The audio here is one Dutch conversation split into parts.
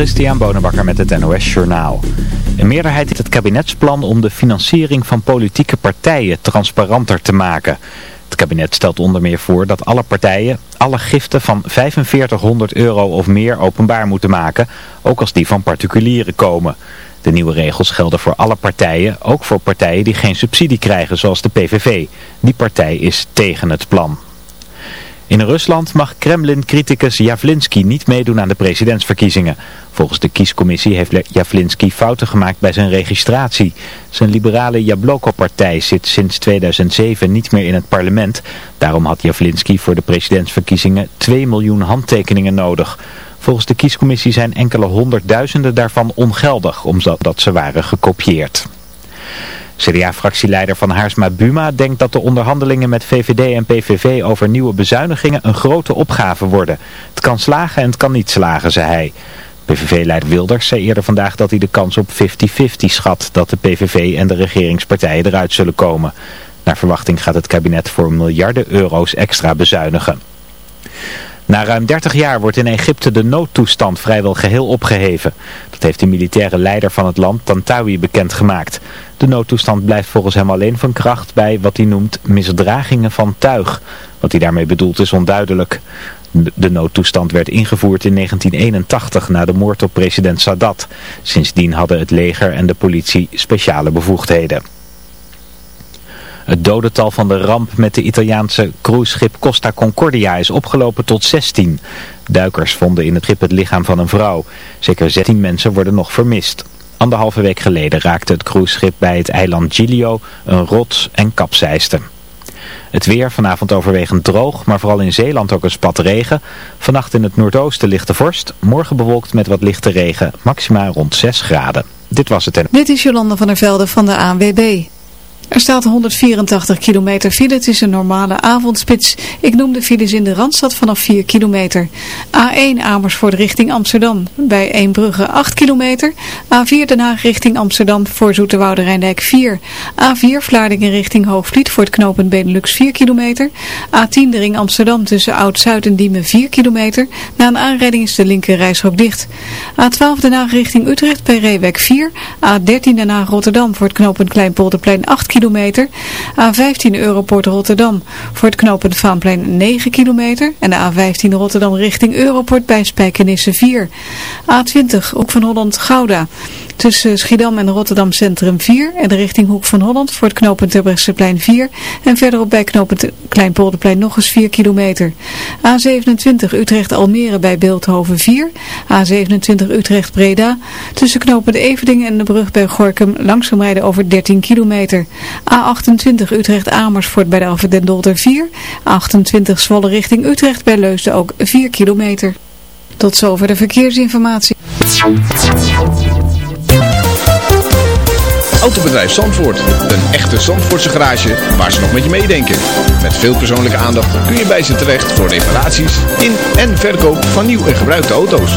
Christian Bonenbakker met het NOS Journaal. Een meerderheid heeft het kabinetsplan om de financiering van politieke partijen transparanter te maken. Het kabinet stelt onder meer voor dat alle partijen alle giften van 4500 euro of meer openbaar moeten maken, ook als die van particulieren komen. De nieuwe regels gelden voor alle partijen, ook voor partijen die geen subsidie krijgen, zoals de PVV. Die partij is tegen het plan. In Rusland mag Kremlin-criticus Javlinsky niet meedoen aan de presidentsverkiezingen. Volgens de kiescommissie heeft Javlinsky fouten gemaakt bij zijn registratie. Zijn liberale Jabloko-partij zit sinds 2007 niet meer in het parlement. Daarom had Javlinsky voor de presidentsverkiezingen 2 miljoen handtekeningen nodig. Volgens de kiescommissie zijn enkele honderdduizenden daarvan ongeldig, omdat ze waren gekopieerd. CDA-fractieleider van Haarsma Buma denkt dat de onderhandelingen met VVD en PVV over nieuwe bezuinigingen een grote opgave worden. Het kan slagen en het kan niet slagen, zei hij. PVV-leider Wilders zei eerder vandaag dat hij de kans op 50-50 schat dat de PVV en de regeringspartijen eruit zullen komen. Naar verwachting gaat het kabinet voor miljarden euro's extra bezuinigen. Na ruim 30 jaar wordt in Egypte de noodtoestand vrijwel geheel opgeheven. Dat heeft de militaire leider van het land, Tantawi, bekendgemaakt. De noodtoestand blijft volgens hem alleen van kracht bij wat hij noemt misdragingen van tuig. Wat hij daarmee bedoelt is onduidelijk. De noodtoestand werd ingevoerd in 1981 na de moord op president Sadat. Sindsdien hadden het leger en de politie speciale bevoegdheden. Het dodental van de ramp met de Italiaanse cruiseschip Costa Concordia is opgelopen tot 16. Duikers vonden in het schip het lichaam van een vrouw. Zeker 16 mensen worden nog vermist. Anderhalve week geleden raakte het cruiseschip bij het eiland Giglio een rots en kapseiste. Het weer vanavond overwegend droog, maar vooral in Zeeland ook een spat regen. Vannacht in het noordoosten lichte vorst, morgen bewolkt met wat lichte regen, maximaal rond 6 graden. Dit was het. Dit is Jolanda van der Velde van de ANWB. Er staat 184 kilometer file. Het is een normale avondspits. Ik noem de files in de Randstad vanaf 4 kilometer. A1 Amersfoort richting Amsterdam. Bij Eembrugge 8 kilometer. A4 Den Haag richting Amsterdam voor Zoeterwoude Rijndijk 4. A4 Vlaardingen richting Hoogvliet voor het knooppunt Benelux 4 kilometer. A10 de ring Amsterdam tussen Oud-Zuid en Diemen 4 kilometer. Na een aanrijding is de linker reisrook dicht. A12 Den Haag richting Utrecht bij Reewek 4. A13 Den Haag Rotterdam voor het knooppunt Kleinpolderplein 8 kilometer kilometer. A15 Europort Rotterdam voor het knooppunt Vaanplein 9 kilometer. En de A15 Rotterdam richting Europort bij Spijkenisse 4. A20 Hoek van Holland Gouda. Tussen Schiedam en Rotterdam Centrum 4 en de richting Hoek van Holland voor het knooppunt Terbrechtseplein 4 en verderop bij knooppunt Kleinpolderplein nog eens 4 kilometer. A27 Utrecht Almere bij Beeldhoven 4, A27 Utrecht Breda tussen knooppunt Everdingen en de brug bij Gorkum langzaam rijden over 13 kilometer. A28 Utrecht Amersfoort bij de Alphen den Dolder 4, A28 Zwolle richting Utrecht bij Leusden ook 4 kilometer. Tot zover de verkeersinformatie. Autobedrijf Zandvoort. Een echte Zandvoortse garage waar ze nog met je meedenken. Met veel persoonlijke aandacht kun je bij ze terecht voor reparaties in en verkoop van nieuw en gebruikte auto's.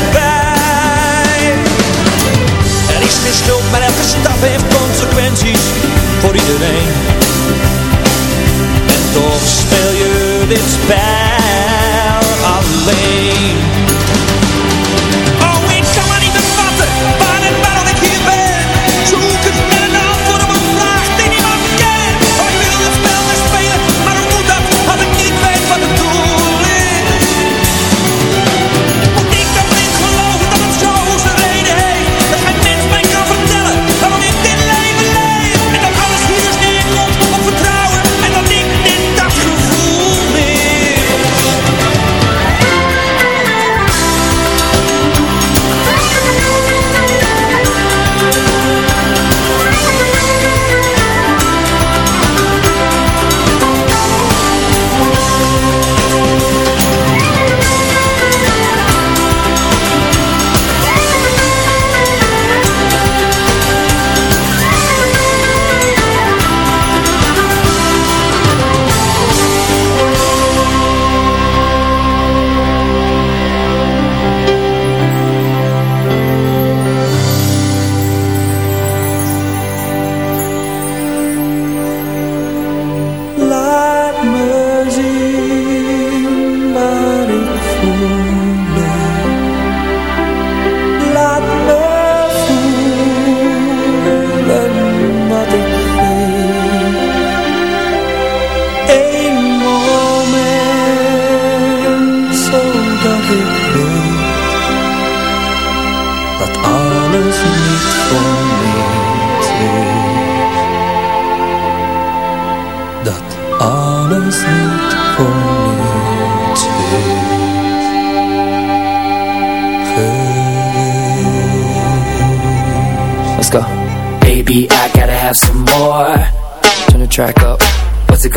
Geen schuld, maar elke stap heeft consequenties voor iedereen. En toch speel je dit spel alleen.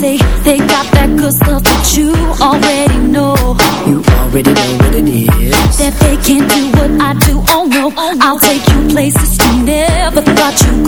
They, they got that good stuff that you already know. You already know what it is. That they can't do what I do, oh no. Oh, I'll take you places you never thought you could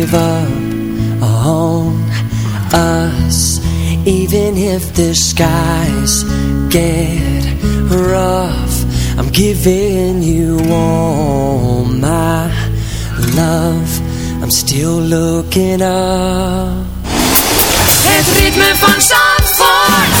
give up on us Even if the skies get rough. I'm giving you all my love. I'm still looking up. Het ritme van Zandvoort.